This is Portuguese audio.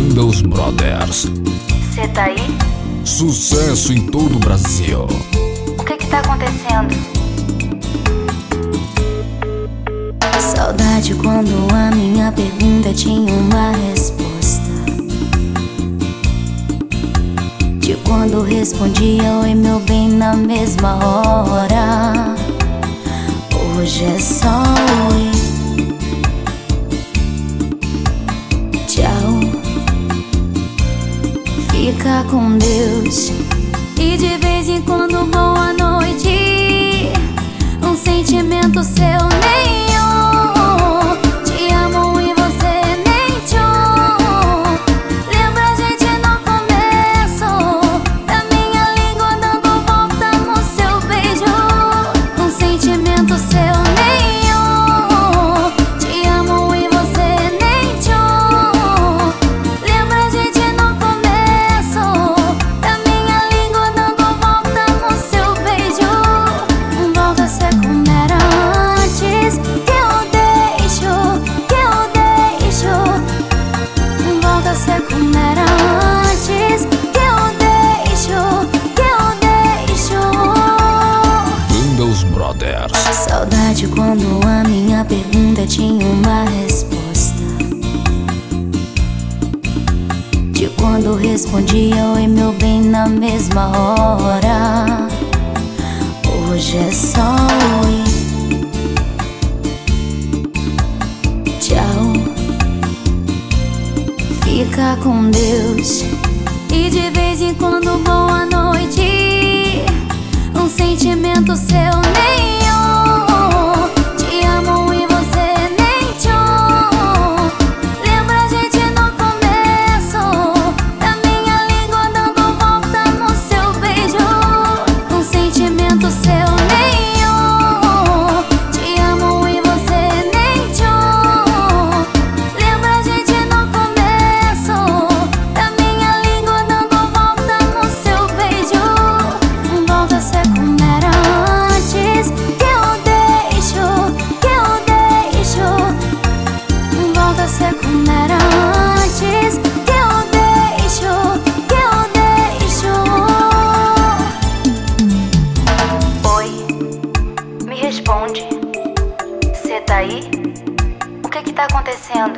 Banda Os Brothers. Você tá aí? Sucesso em todo o Brasil. O que que tá acontecendo? Saudade quando a minha pergunta tinha uma resposta. De quando respondia oi meu bem na mesma hora. Hoje é só ficar com Deus. Quando a minha pergunta tinha uma resposta. De quando respondia oi meu bem na mesma hora. Hoje é só oi. Tchau. Fica com Deus. aí? O que está que tá acontecendo?